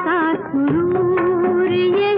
का सुरूर ये